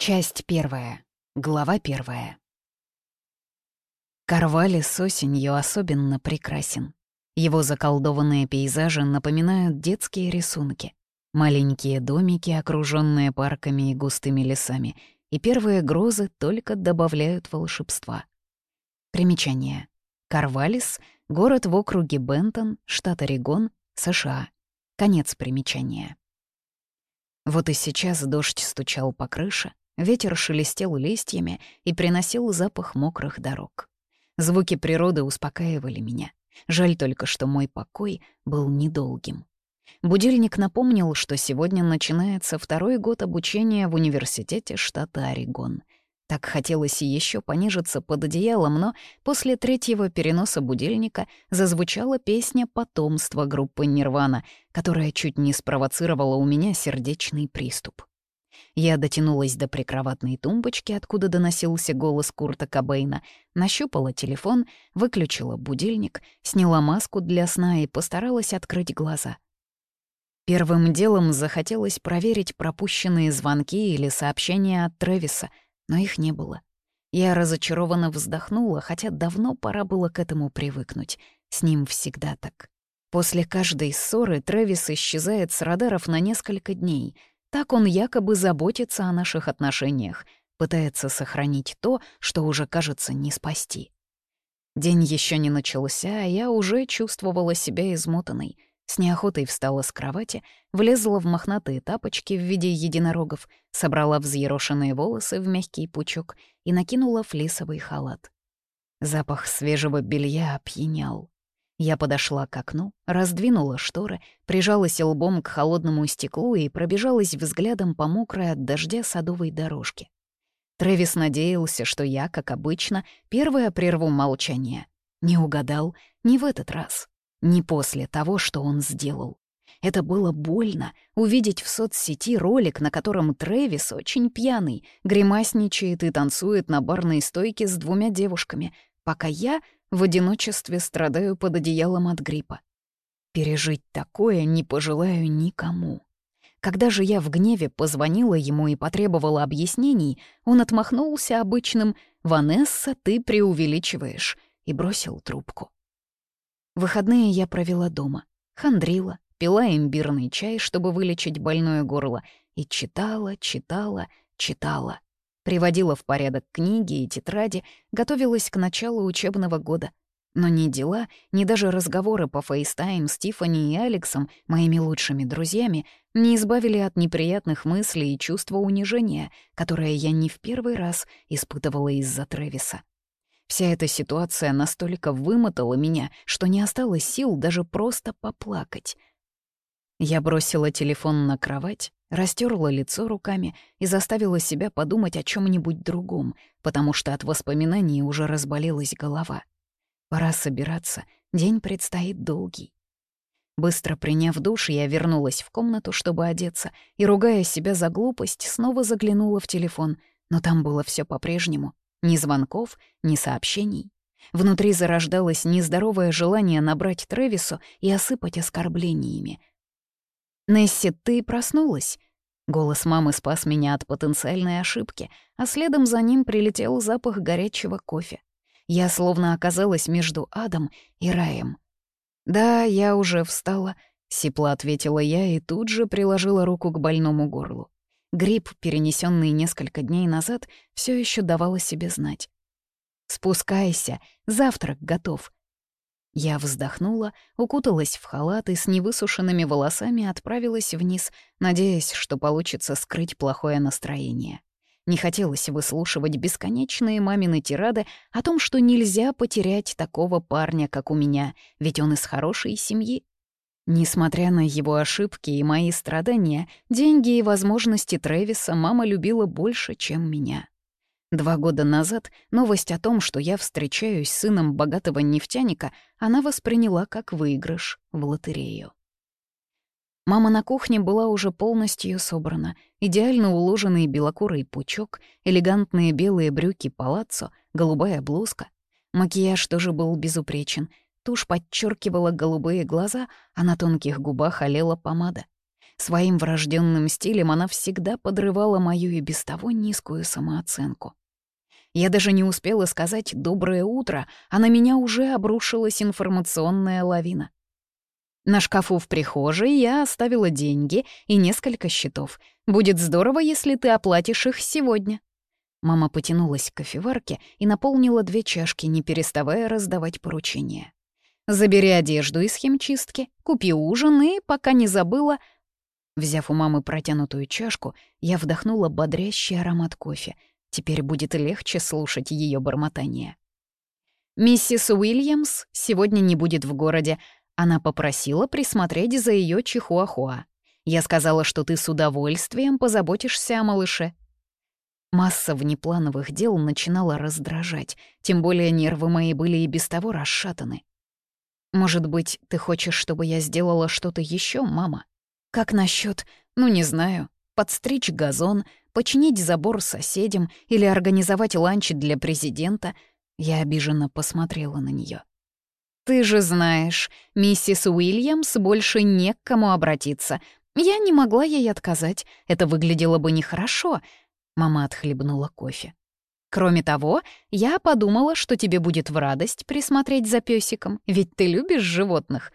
Часть первая. Глава первая. Карвали с осенью особенно прекрасен. Его заколдованные пейзажи напоминают детские рисунки. Маленькие домики, окруженные парками и густыми лесами, и первые грозы только добавляют волшебства. Примечание. Карвалис — город в округе Бентон, штат Орегон, США. Конец примечания. Вот и сейчас дождь стучал по крыше, Ветер шелестел листьями и приносил запах мокрых дорог. Звуки природы успокаивали меня. Жаль только, что мой покой был недолгим. Будильник напомнил, что сегодня начинается второй год обучения в университете штата Орегон. Так хотелось и еще понижиться под одеялом, но после третьего переноса будильника зазвучала песня «Потомство» группы «Нирвана», которая чуть не спровоцировала у меня сердечный приступ. Я дотянулась до прикроватной тумбочки, откуда доносился голос Курта Кобейна, нащупала телефон, выключила будильник, сняла маску для сна и постаралась открыть глаза. Первым делом захотелось проверить пропущенные звонки или сообщения от Трэвиса, но их не было. Я разочарованно вздохнула, хотя давно пора было к этому привыкнуть. С ним всегда так. После каждой ссоры Трэвис исчезает с радаров на несколько дней — так он якобы заботится о наших отношениях, пытается сохранить то, что уже, кажется, не спасти. День еще не начался, а я уже чувствовала себя измотанной. С неохотой встала с кровати, влезла в мохнатые тапочки в виде единорогов, собрала взъерошенные волосы в мягкий пучок и накинула флисовый халат. Запах свежего белья опьянял. Я подошла к окну, раздвинула шторы, прижалась лбом к холодному стеклу и пробежалась взглядом по мокрой от дождя садовой дорожке. Трэвис надеялся, что я, как обычно, первая прерву молчание. Не угадал ни в этот раз, ни после того, что он сделал. Это было больно — увидеть в соцсети ролик, на котором Трэвис, очень пьяный, гримасничает и танцует на барной стойке с двумя девушками, пока я в одиночестве страдаю под одеялом от гриппа. Пережить такое не пожелаю никому. Когда же я в гневе позвонила ему и потребовала объяснений, он отмахнулся обычным «Ванесса, ты преувеличиваешь» и бросил трубку. Выходные я провела дома, хандрила, пила имбирный чай, чтобы вылечить больное горло, и читала, читала, читала приводила в порядок книги и тетради, готовилась к началу учебного года. Но ни дела, ни даже разговоры по FaceTime с Тиффани и Алексом, моими лучшими друзьями, не избавили от неприятных мыслей и чувства унижения, которое я не в первый раз испытывала из-за Трэвиса. Вся эта ситуация настолько вымотала меня, что не осталось сил даже просто поплакать. Я бросила телефон на кровать, растерла лицо руками и заставила себя подумать о чем нибудь другом, потому что от воспоминаний уже разболелась голова. Пора собираться, день предстоит долгий. Быстро приняв душ, я вернулась в комнату, чтобы одеться, и, ругая себя за глупость, снова заглянула в телефон, но там было все по-прежнему. Ни звонков, ни сообщений. Внутри зарождалось нездоровое желание набрать Трэвису и осыпать оскорблениями. «Несси, ты проснулась?» Голос мамы спас меня от потенциальной ошибки, а следом за ним прилетел запах горячего кофе. Я словно оказалась между адом и раем. «Да, я уже встала», — сипло ответила я и тут же приложила руку к больному горлу. Грипп, перенесенный несколько дней назад, все еще давал себе знать. «Спускайся, завтрак готов», я вздохнула, укуталась в халат и с невысушенными волосами отправилась вниз, надеясь, что получится скрыть плохое настроение. Не хотелось выслушивать бесконечные мамины тирады о том, что нельзя потерять такого парня, как у меня, ведь он из хорошей семьи. Несмотря на его ошибки и мои страдания, деньги и возможности Трэвиса мама любила больше, чем меня. Два года назад новость о том, что я встречаюсь с сыном богатого нефтяника, она восприняла как выигрыш в лотерею. Мама на кухне была уже полностью собрана. Идеально уложенный белокурый пучок, элегантные белые брюки палаццо, голубая блузка. Макияж тоже был безупречен. Тушь подчеркивала голубые глаза, а на тонких губах олела помада. Своим врожденным стилем она всегда подрывала мою и без того низкую самооценку. Я даже не успела сказать «доброе утро», а на меня уже обрушилась информационная лавина. На шкафу в прихожей я оставила деньги и несколько счетов. Будет здорово, если ты оплатишь их сегодня. Мама потянулась к кофеварке и наполнила две чашки, не переставая раздавать поручения. «Забери одежду из химчистки, купи ужин и, пока не забыла...» Взяв у мамы протянутую чашку, я вдохнула бодрящий аромат кофе. Теперь будет легче слушать ее бормотание. «Миссис Уильямс сегодня не будет в городе. Она попросила присмотреть за ее чихуахуа. Я сказала, что ты с удовольствием позаботишься о малыше. Масса внеплановых дел начинала раздражать, тем более нервы мои были и без того расшатаны. «Может быть, ты хочешь, чтобы я сделала что-то еще, мама? Как насчет, ну не знаю, подстричь газон, починить забор соседям или организовать ланч для президента?» Я обиженно посмотрела на нее. «Ты же знаешь, миссис Уильямс больше не к кому обратиться. Я не могла ей отказать, это выглядело бы нехорошо». Мама отхлебнула кофе. «Кроме того, я подумала, что тебе будет в радость присмотреть за песиком, ведь ты любишь животных».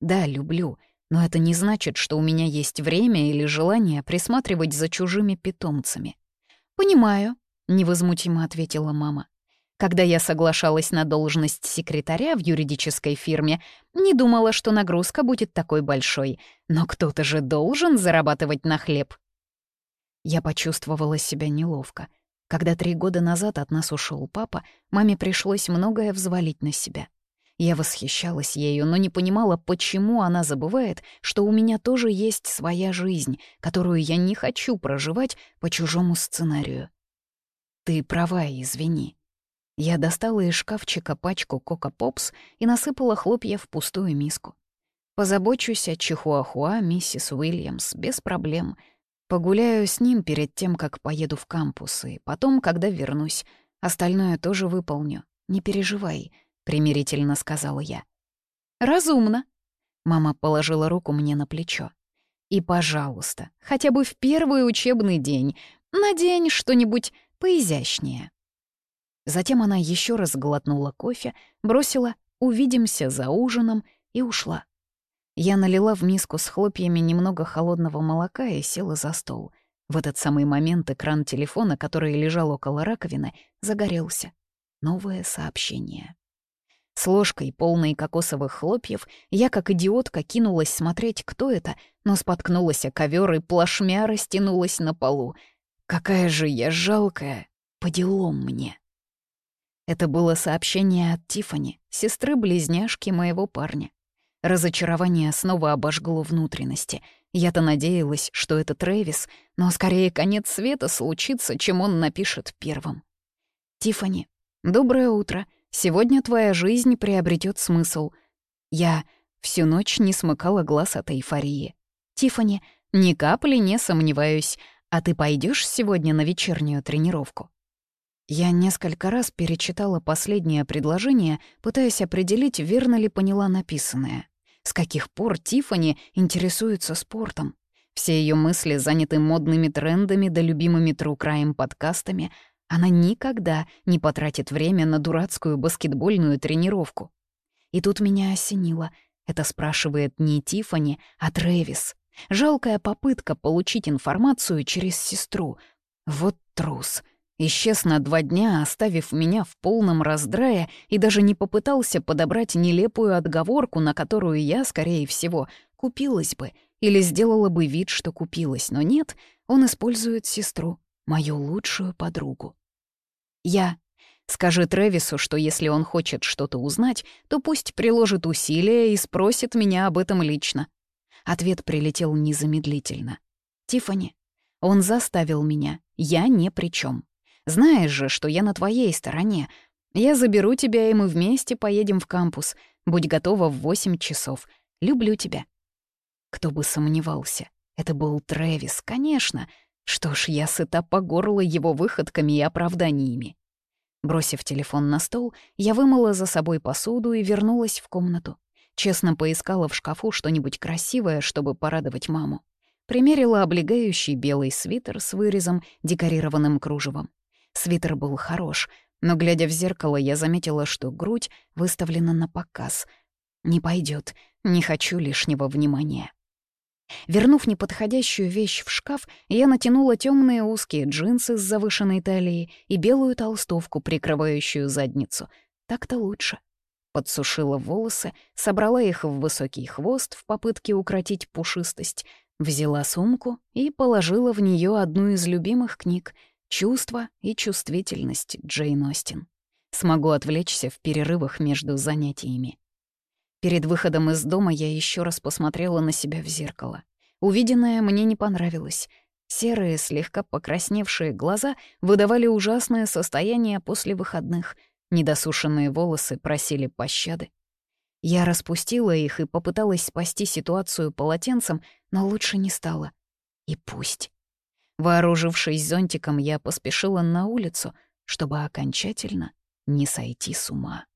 «Да, люблю, но это не значит, что у меня есть время или желание присматривать за чужими питомцами». «Понимаю», — невозмутимо ответила мама. Когда я соглашалась на должность секретаря в юридической фирме, не думала, что нагрузка будет такой большой. Но кто-то же должен зарабатывать на хлеб. Я почувствовала себя неловко. Когда три года назад от нас ушел папа, маме пришлось многое взвалить на себя. Я восхищалась ею, но не понимала, почему она забывает, что у меня тоже есть своя жизнь, которую я не хочу проживать по чужому сценарию. «Ты права, извини», я достала из шкафчика пачку Кока Попс и насыпала хлопья в пустую миску. Позабочусь о Чихуахуа миссис Уильямс без проблем. Погуляю с ним перед тем, как поеду в кампус, и потом, когда вернусь. Остальное тоже выполню. Не переживай, — примирительно сказала я. «Разумно». Мама положила руку мне на плечо. «И, пожалуйста, хотя бы в первый учебный день надень что-нибудь поизящнее». Затем она еще раз глотнула кофе, бросила «увидимся за ужином» и ушла. Я налила в миску с хлопьями немного холодного молока и села за стол. В этот самый момент экран телефона, который лежал около раковины, загорелся. Новое сообщение. С ложкой, полной кокосовых хлопьев, я, как идиотка, кинулась смотреть, кто это, но споткнулась о ковер и плашмя растянулась на полу. Какая же я жалкая, по делам мне. Это было сообщение от Тифани, сестры-близняшки моего парня. Разочарование снова обожгло внутренности. Я-то надеялась, что это Трэвис, но скорее конец света случится, чем он напишет первым. Тифани, доброе утро. Сегодня твоя жизнь приобретет смысл. Я всю ночь не смыкала глаз от эйфории. Тифани, ни капли не сомневаюсь. А ты пойдешь сегодня на вечернюю тренировку? Я несколько раз перечитала последнее предложение, пытаясь определить, верно ли поняла написанное. С каких пор Тифани интересуется спортом? Все ее мысли заняты модными трендами да любимыми True Crime подкастами. Она никогда не потратит время на дурацкую баскетбольную тренировку. И тут меня осенило. Это спрашивает не Тифани, а Трэвис. Жалкая попытка получить информацию через сестру. Вот трус. Исчез на два дня, оставив меня в полном раздрае и даже не попытался подобрать нелепую отговорку, на которую я, скорее всего, купилась бы или сделала бы вид, что купилась, но нет, он использует сестру, мою лучшую подругу. Я. Скажи Трэвису, что если он хочет что-то узнать, то пусть приложит усилия и спросит меня об этом лично. Ответ прилетел незамедлительно. Тифани, он заставил меня, я ни при чем. Знаешь же, что я на твоей стороне. Я заберу тебя, и мы вместе поедем в кампус. Будь готова в восемь часов. Люблю тебя». Кто бы сомневался. Это был Трэвис, конечно. Что ж, я сыта по горло его выходками и оправданиями. Бросив телефон на стол, я вымыла за собой посуду и вернулась в комнату. Честно поискала в шкафу что-нибудь красивое, чтобы порадовать маму. примерила облегающий белый свитер с вырезом, декорированным кружевом. Свитер был хорош, но, глядя в зеркало, я заметила, что грудь выставлена на показ. Не пойдет, не хочу лишнего внимания. Вернув неподходящую вещь в шкаф, я натянула темные узкие джинсы с завышенной талией и белую толстовку, прикрывающую задницу. Так-то лучше. Подсушила волосы, собрала их в высокий хвост в попытке укротить пушистость, взяла сумку и положила в нее одну из любимых книг «Чувство и чувствительность» Джейн Остин. Смогу отвлечься в перерывах между занятиями. Перед выходом из дома я еще раз посмотрела на себя в зеркало. Увиденное мне не понравилось. Серые, слегка покрасневшие глаза выдавали ужасное состояние после выходных. Недосушенные волосы просили пощады. Я распустила их и попыталась спасти ситуацию полотенцем, но лучше не стало. И пусть. Вооружившись зонтиком, я поспешила на улицу, чтобы окончательно не сойти с ума.